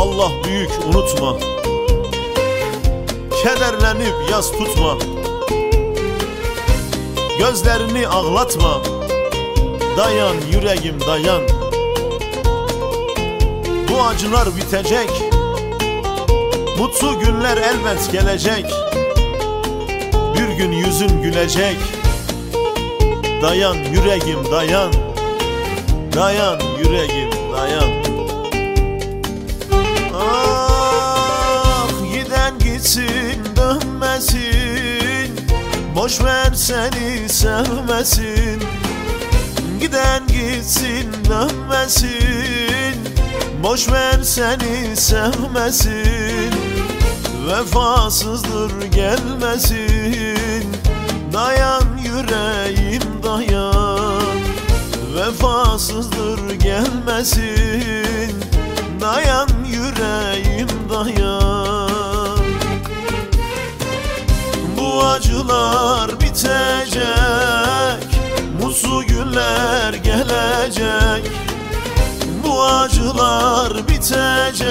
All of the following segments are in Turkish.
Allah büyük unutma. Kederlenip yaz tutma. Gözlerini ağlatma. Dayan yüreğim dayan. Bu acılar bitecek. Mutlu günler elbet gelecek. Bir gün yüzün gülecek. Dayan yüreğim dayan. Dayan yüreğim dayan Boş ver seni sevmesin. Giden gitsin dönmesin. Boş ver seni sevmesin. Vefasızdır gelmesin. Dayan yüreğim dayan. Vefasızdır gelmesin Bu acılar bitecek Mutlu günler gelecek. Bu acılar bitecek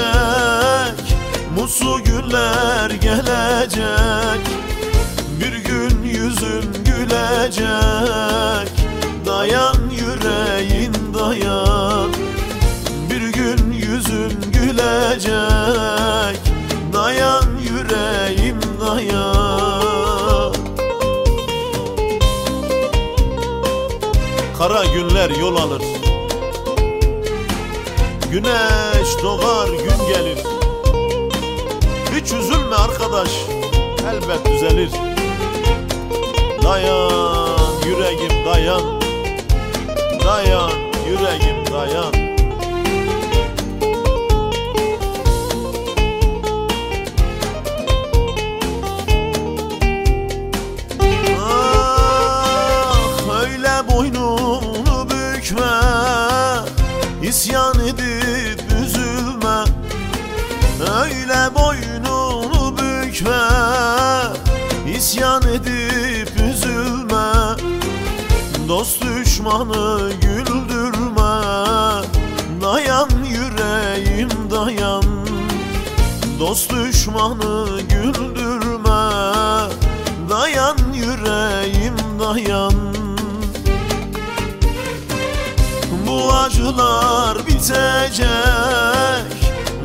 Mutlu günler gelecek. Bir gün yüzün gülecek Dayan yüreğin dayan. Bir gün yüzün gülecek Kara günler yol alır. Güneş doğar gün gelir. Hiç üzülme arkadaş Elbet düzelir. Dayan yüreğim dayan. Dayan yüreğim dayan Edip üzülme. Öyle boynunu bükme. İsyan edip üzülme. Dost düşmanı güldürme. Dayan yüreğim dayan. Dost düşmanı acılar bitecek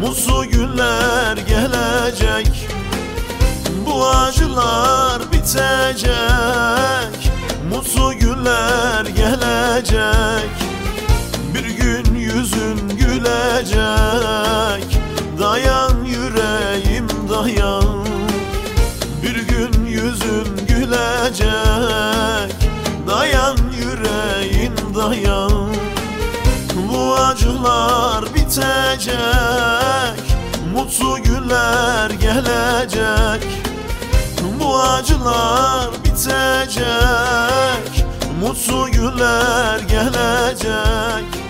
Mutlu günler gelecek. Bu acılar bitecek Mutlu günler gelecek. Bir gün yüzün gülecek bitecek Mutlu günler gelecek. Bu acılar bitecek Mutlu günler gelecek